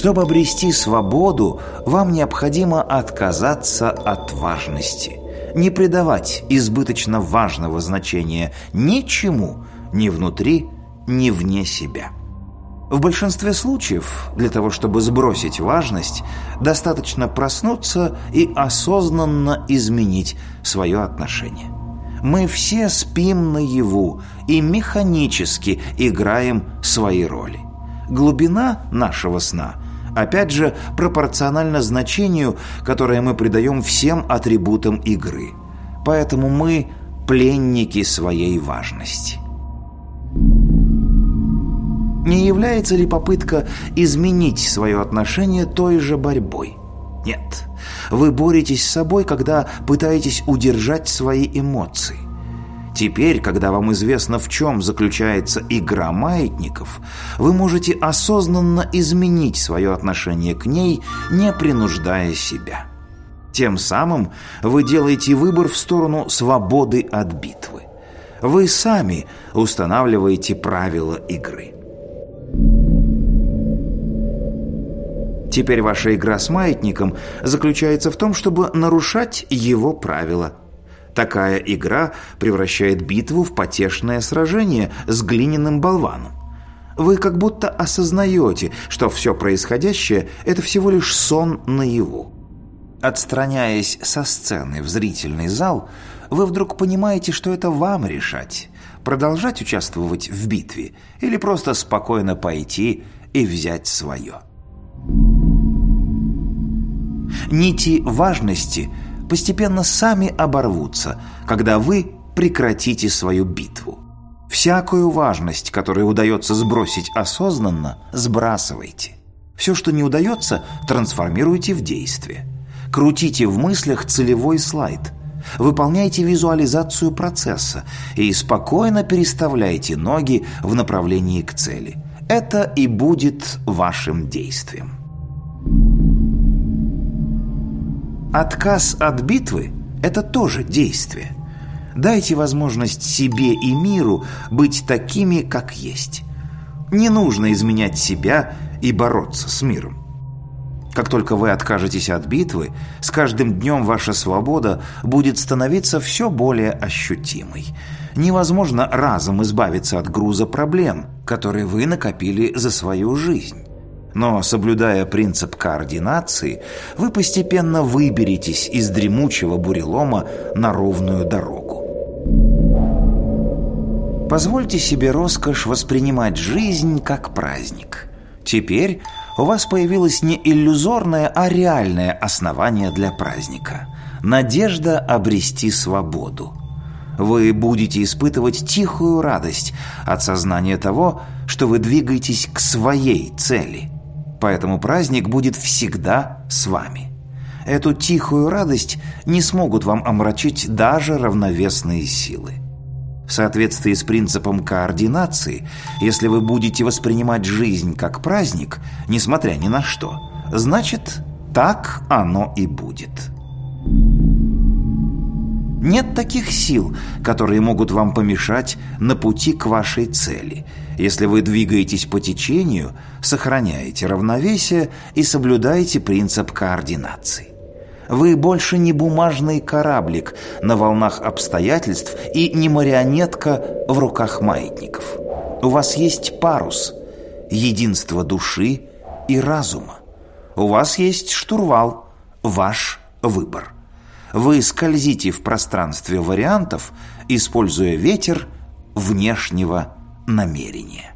Чтобы обрести свободу, вам необходимо отказаться от важности, не придавать избыточно важного значения ничему ни внутри, ни вне себя. В большинстве случаев для того, чтобы сбросить важность, достаточно проснуться и осознанно изменить свое отношение. Мы все спим наяву и механически играем свои роли. Глубина нашего сна – Опять же, пропорционально значению, которое мы придаем всем атрибутам игры. Поэтому мы пленники своей важности. Не является ли попытка изменить свое отношение той же борьбой? Нет. Вы боретесь с собой, когда пытаетесь удержать свои эмоции. Теперь, когда вам известно, в чем заключается игра маятников, вы можете осознанно изменить свое отношение к ней, не принуждая себя. Тем самым вы делаете выбор в сторону свободы от битвы. Вы сами устанавливаете правила игры. Теперь ваша игра с маятником заключается в том, чтобы нарушать его правила – Такая игра превращает битву в потешное сражение с глиняным болваном. Вы как будто осознаете, что все происходящее – это всего лишь сон наяву. Отстраняясь со сцены в зрительный зал, вы вдруг понимаете, что это вам решать – продолжать участвовать в битве или просто спокойно пойти и взять свое. Нити важности – постепенно сами оборвутся, когда вы прекратите свою битву. Всякую важность, которую удается сбросить осознанно, сбрасывайте. Все, что не удается, трансформируйте в действие. Крутите в мыслях целевой слайд. Выполняйте визуализацию процесса и спокойно переставляйте ноги в направлении к цели. Это и будет вашим действием. Отказ от битвы – это тоже действие. Дайте возможность себе и миру быть такими, как есть. Не нужно изменять себя и бороться с миром. Как только вы откажетесь от битвы, с каждым днем ваша свобода будет становиться все более ощутимой. Невозможно разом избавиться от груза проблем, которые вы накопили за свою жизнь. Но, соблюдая принцип координации, вы постепенно выберетесь из дремучего бурелома на ровную дорогу. Позвольте себе роскошь воспринимать жизнь как праздник. Теперь у вас появилось не иллюзорное, а реальное основание для праздника. Надежда обрести свободу. Вы будете испытывать тихую радость от сознания того, что вы двигаетесь к своей цели – поэтому праздник будет всегда с вами. Эту тихую радость не смогут вам омрачить даже равновесные силы. В соответствии с принципом координации, если вы будете воспринимать жизнь как праздник, несмотря ни на что, значит, так оно и будет. Нет таких сил, которые могут вам помешать на пути к вашей цели, если вы двигаетесь по течению, сохраняете равновесие и соблюдаете принцип координации. Вы больше не бумажный кораблик на волнах обстоятельств и не марионетка в руках маятников. У вас есть парус, единство души и разума. У вас есть штурвал, ваш выбор. Вы скользите в пространстве вариантов, используя ветер внешнего намерения.